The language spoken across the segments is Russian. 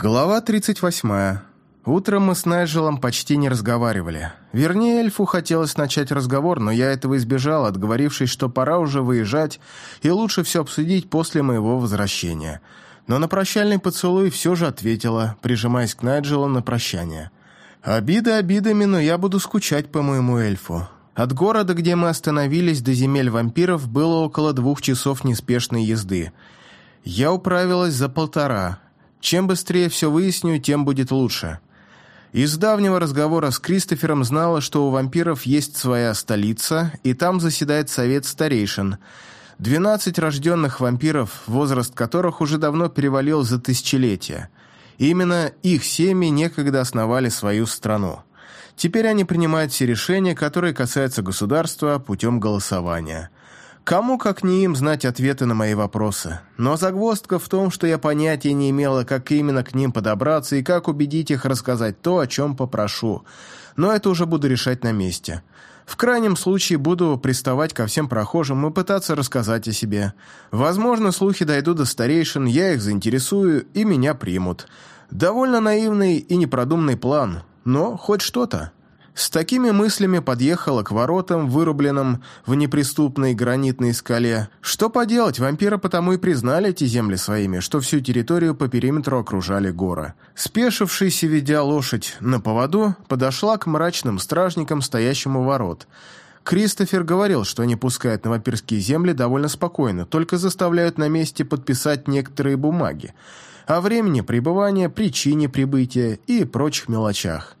Глава 38. Утром мы с Найджелом почти не разговаривали. Вернее, эльфу хотелось начать разговор, но я этого избежал, отговорившись, что пора уже выезжать, и лучше все обсудить после моего возвращения. Но на прощальный поцелуй все же ответила, прижимаясь к Найджелу на прощание. «Обиды обидами, но я буду скучать по моему эльфу». От города, где мы остановились, до земель вампиров было около двух часов неспешной езды. Я управилась за полтора – чем быстрее все выясню, тем будет лучше. Из давнего разговора с Кристофером знала, что у вампиров есть своя столица, и там заседает совет старейшин. Двенадцать рожденных вампиров, возраст которых уже давно перевалил за тысячелетия. именно их семьи некогда основали свою страну. Теперь они принимают все решения, которые касаются государства путем голосования. Кому, как не им, знать ответы на мои вопросы. Но загвоздка в том, что я понятия не имела, как именно к ним подобраться и как убедить их рассказать то, о чем попрошу. Но это уже буду решать на месте. В крайнем случае буду приставать ко всем прохожим и пытаться рассказать о себе. Возможно, слухи дойдут до старейшин, я их заинтересую и меня примут. Довольно наивный и непродуманный план, но хоть что-то. С такими мыслями подъехала к воротам, вырубленным в неприступной гранитной скале. Что поделать, вампиры потому и признали эти земли своими, что всю территорию по периметру окружали горы. Спешившись ведя лошадь на поводу, подошла к мрачным стражникам, стоящим у ворот. Кристофер говорил, что они пускают на вампирские земли довольно спокойно, только заставляют на месте подписать некоторые бумаги о времени пребывания, причине прибытия и прочих мелочах.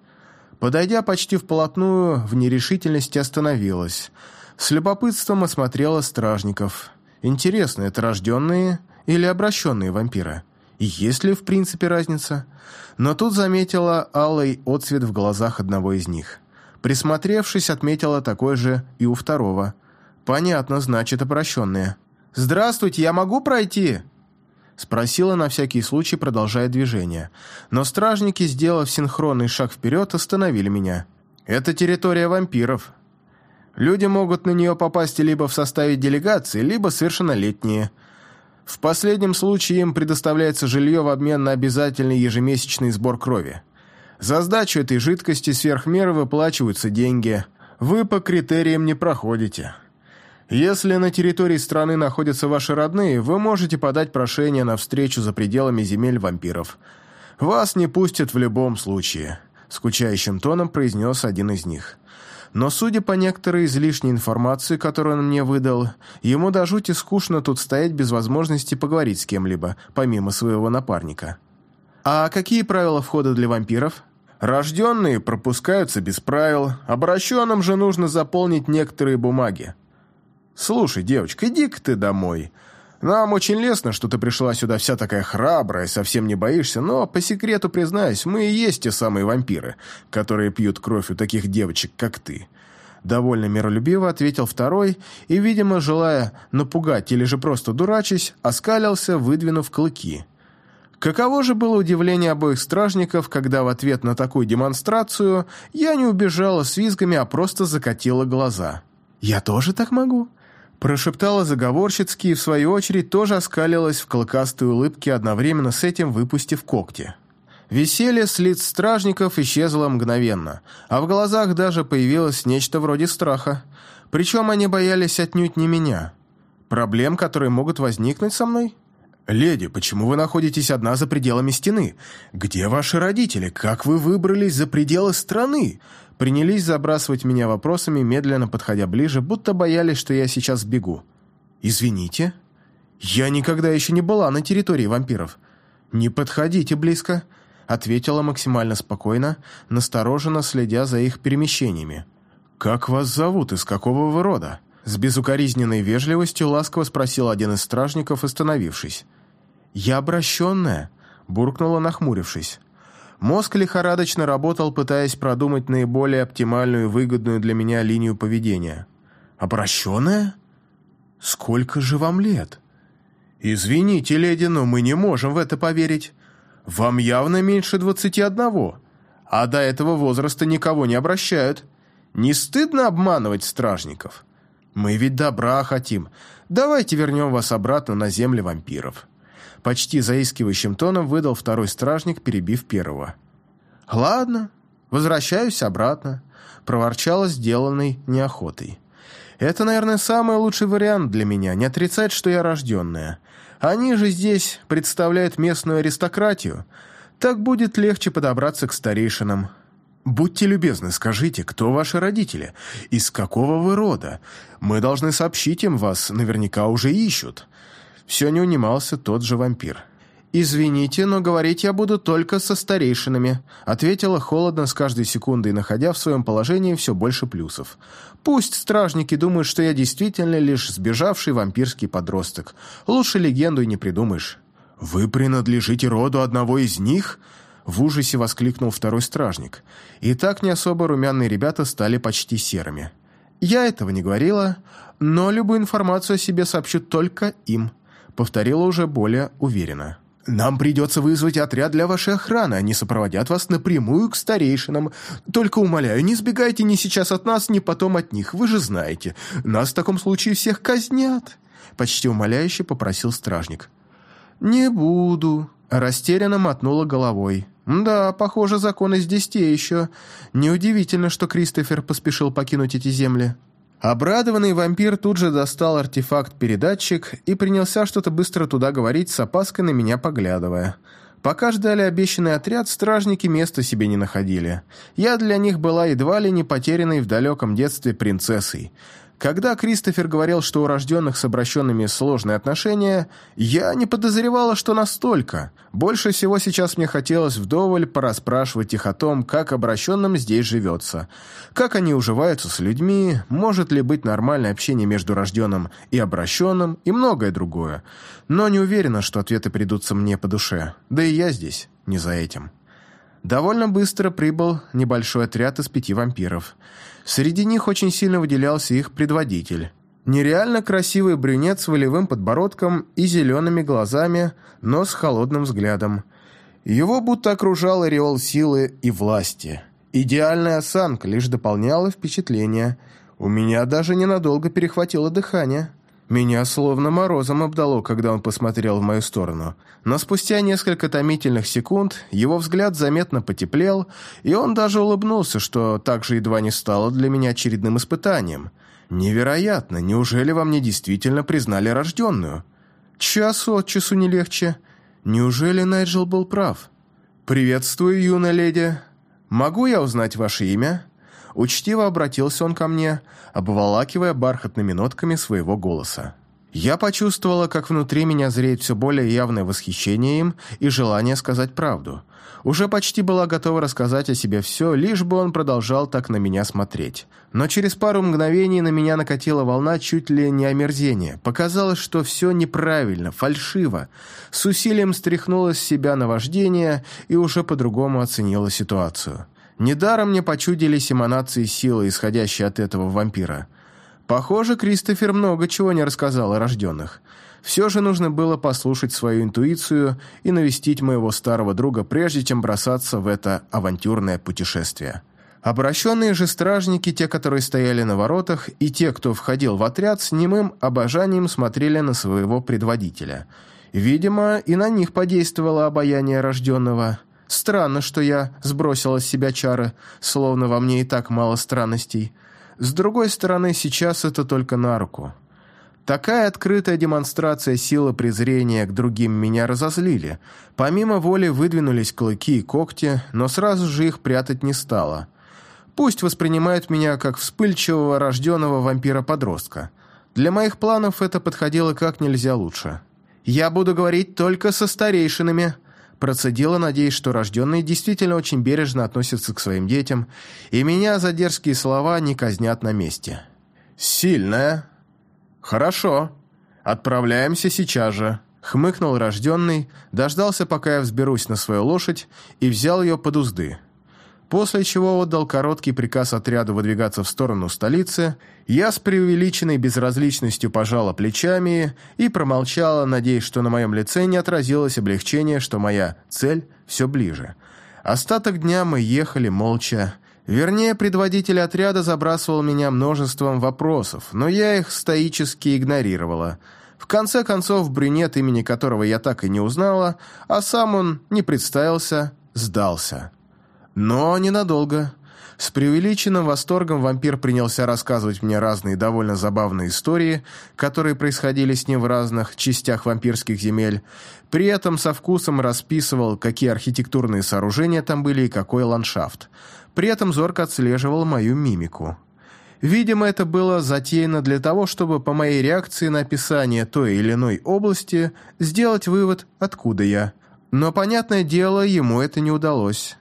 Подойдя почти вплотную, в нерешительности остановилась. С любопытством осмотрела стражников. Интересно, это рожденные или обращенные вампиры? И есть ли в принципе разница? Но тут заметила алый отцвет в глазах одного из них. Присмотревшись, отметила такой же и у второго. Понятно, значит, обращенные. «Здравствуйте, я могу пройти?» Спросила на всякий случай, продолжая движение. Но стражники, сделав синхронный шаг вперед, остановили меня. «Это территория вампиров. Люди могут на нее попасть либо в составе делегации, либо совершеннолетние. В последнем случае им предоставляется жилье в обмен на обязательный ежемесячный сбор крови. За сдачу этой жидкости сверх меры выплачиваются деньги. Вы по критериям не проходите». Если на территории страны находятся ваши родные, вы можете подать прошение на встречу за пределами земель вампиров. Вас не пустят в любом случае», — скучающим тоном произнес один из них. Но, судя по некоторой излишней информации, которую он мне выдал, ему до жути скучно тут стоять без возможности поговорить с кем-либо, помимо своего напарника. «А какие правила входа для вампиров?» «Рожденные пропускаются без правил, обращенным же нужно заполнить некоторые бумаги. «Слушай, девочка, иди-ка ты домой. Нам очень лестно, что ты пришла сюда вся такая храбрая, совсем не боишься, но, по секрету признаюсь, мы и есть те самые вампиры, которые пьют кровь у таких девочек, как ты». Довольно миролюбиво ответил второй и, видимо, желая напугать или же просто дурачись, оскалился, выдвинув клыки. Каково же было удивление обоих стражников, когда в ответ на такую демонстрацию я не убежала с визгами, а просто закатила глаза. «Я тоже так могу?» Прошептала заговорщицки и, в свою очередь, тоже оскалилась в клыкастой улыбке, одновременно с этим выпустив когти. Веселье с лиц стражников исчезло мгновенно, а в глазах даже появилось нечто вроде страха. Причем они боялись отнюдь не меня. Проблем, которые могут возникнуть со мной? «Леди, почему вы находитесь одна за пределами стены? Где ваши родители? Как вы выбрались за пределы страны? Принялись забрасывать меня вопросами, медленно подходя ближе, будто боялись, что я сейчас бегу. «Извините, я никогда еще не была на территории вампиров. Не подходите близко», — ответила максимально спокойно, настороженно следя за их перемещениями. «Как вас зовут? Из какого вы рода?» С безукоризненной вежливостью ласково спросил один из стражников, остановившись. «Я обращенная», — буркнула, нахмурившись. Мозг лихорадочно работал, пытаясь продумать наиболее оптимальную и выгодную для меня линию поведения. «Обращенная? Сколько же вам лет?» «Извините, леди, но мы не можем в это поверить. Вам явно меньше двадцати одного, а до этого возраста никого не обращают. Не стыдно обманывать стражников? Мы ведь добра хотим. Давайте вернем вас обратно на земли вампиров». Почти заискивающим тоном выдал второй стражник, перебив первого. «Ладно, возвращаюсь обратно», — проворчала сделанной неохотой. «Это, наверное, самый лучший вариант для меня, не отрицать, что я рожденная. Они же здесь представляют местную аристократию. Так будет легче подобраться к старейшинам. Будьте любезны, скажите, кто ваши родители? Из какого вы рода? Мы должны сообщить им, вас наверняка уже ищут». Все не унимался тот же вампир. «Извините, но говорить я буду только со старейшинами», ответила холодно с каждой секундой, находя в своем положении все больше плюсов. «Пусть стражники думают, что я действительно лишь сбежавший вампирский подросток. Лучше легенду и не придумаешь». «Вы принадлежите роду одного из них?» В ужасе воскликнул второй стражник. И так не особо румяные ребята стали почти серыми. «Я этого не говорила, но любую информацию о себе сообщу только им», повторила уже более уверенно. «Нам придется вызвать отряд для вашей охраны, они сопроводят вас напрямую к старейшинам. Только, умоляю, не сбегайте ни сейчас от нас, ни потом от них, вы же знаете. Нас в таком случае всех казнят», почти умоляюще попросил стражник. «Не буду», – растерянно мотнула головой. Да, похоже, законы здесь те еще. Неудивительно, что Кристофер поспешил покинуть эти земли. Обрадованный вампир тут же достал артефакт-передатчик и принялся что-то быстро туда говорить, с опаской на меня поглядывая. Пока ждали обещанный отряд, стражники места себе не находили. Я для них была едва ли не потерянной в далеком детстве принцессой. Когда Кристофер говорил, что у рожденных с обращенными сложные отношения, я не подозревала, что настолько. Больше всего сейчас мне хотелось вдоволь порасспрашивать их о том, как обращенным здесь живется, как они уживаются с людьми, может ли быть нормальное общение между рожденным и обращенным и многое другое. Но не уверена, что ответы придутся мне по душе, да и я здесь не за этим. Довольно быстро прибыл небольшой отряд из пяти вампиров – Среди них очень сильно выделялся их предводитель. Нереально красивый брюнет с волевым подбородком и зелеными глазами, но с холодным взглядом. Его будто окружал ореол силы и власти. Идеальная осанка лишь дополняла впечатление. У меня даже ненадолго перехватило дыхание. Меня словно морозом обдало, когда он посмотрел в мою сторону. Но спустя несколько томительных секунд его взгляд заметно потеплел, и он даже улыбнулся, что также едва не стало для меня очередным испытанием. Невероятно, неужели во мне действительно признали рожденную? Час от часу не легче. Неужели Найджел был прав? «Приветствую, юная леди. Могу я узнать ваше имя?» Учтиво обратился он ко мне, обволакивая бархатными нотками своего голоса. Я почувствовала, как внутри меня зреет все более явное восхищение им и желание сказать правду. Уже почти была готова рассказать о себе все, лишь бы он продолжал так на меня смотреть. Но через пару мгновений на меня накатила волна чуть ли не омерзения. Показалось, что все неправильно, фальшиво. С усилием стряхнула с себя наваждение и уже по-другому оценила ситуацию. Недаром мне почудились эманации силы, исходящие от этого вампира. Похоже, Кристофер много чего не рассказал о рожденных. Все же нужно было послушать свою интуицию и навестить моего старого друга, прежде чем бросаться в это авантюрное путешествие. Обращенные же стражники, те, которые стояли на воротах, и те, кто входил в отряд, с немым обожанием смотрели на своего предводителя. Видимо, и на них подействовало обаяние рожденного – Странно, что я сбросила с себя чары, словно во мне и так мало странностей. С другой стороны, сейчас это только на руку. Такая открытая демонстрация силы презрения к другим меня разозлили. Помимо воли выдвинулись клыки и когти, но сразу же их прятать не стало. Пусть воспринимают меня как вспыльчивого рожденного вампира-подростка. Для моих планов это подходило как нельзя лучше. «Я буду говорить только со старейшинами», Процедила, надеясь, что рожденные действительно очень бережно относятся к своим детям, и меня за дерзкие слова не казнят на месте. «Сильная?» «Хорошо. Отправляемся сейчас же», — хмыкнул рожденный, дождался, пока я взберусь на свою лошадь, и взял ее под узды после чего отдал короткий приказ отряду выдвигаться в сторону столицы, я с преувеличенной безразличностью пожала плечами и промолчала, надеясь, что на моем лице не отразилось облегчение, что моя цель все ближе. Остаток дня мы ехали молча. Вернее, предводитель отряда забрасывал меня множеством вопросов, но я их стоически игнорировала. В конце концов, брюнет, имени которого я так и не узнала, а сам он не представился, сдался. Но ненадолго. С преувеличенным восторгом вампир принялся рассказывать мне разные довольно забавные истории, которые происходили с ним в разных частях вампирских земель. При этом со вкусом расписывал, какие архитектурные сооружения там были и какой ландшафт. При этом зорко отслеживал мою мимику. Видимо, это было затеяно для того, чтобы по моей реакции на описание той или иной области сделать вывод, откуда я. Но, понятное дело, ему это не удалось.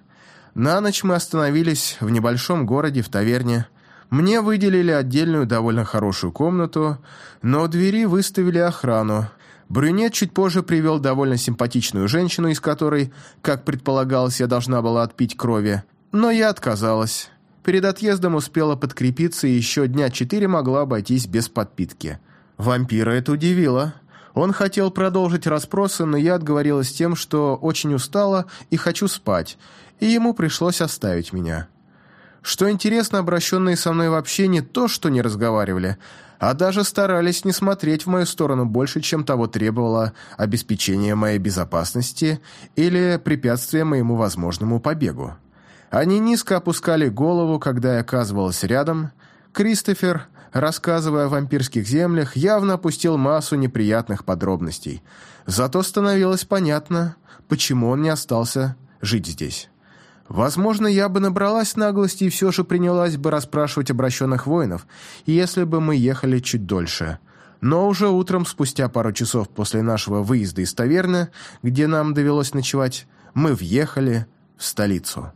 На ночь мы остановились в небольшом городе в таверне. Мне выделили отдельную довольно хорошую комнату, но у двери выставили охрану. Брюнет чуть позже привел довольно симпатичную женщину, из которой, как предполагалось, я должна была отпить крови. Но я отказалась. Перед отъездом успела подкрепиться и еще дня четыре могла обойтись без подпитки. Вампира это удивило. Он хотел продолжить расспросы, но я отговорилась тем, что очень устала и хочу спать, и ему пришлось оставить меня. Что интересно, обращенные со мной вообще не то, что не разговаривали, а даже старались не смотреть в мою сторону больше, чем того требовало обеспечение моей безопасности или препятствие моему возможному побегу. Они низко опускали голову, когда я оказывалась рядом. Кристофер, рассказывая о вампирских землях, явно опустил массу неприятных подробностей. Зато становилось понятно, почему он не остался жить здесь. Возможно, я бы набралась наглости и все же принялась бы расспрашивать обращенных воинов, если бы мы ехали чуть дольше. Но уже утром, спустя пару часов после нашего выезда из таверны, где нам довелось ночевать, мы въехали в столицу.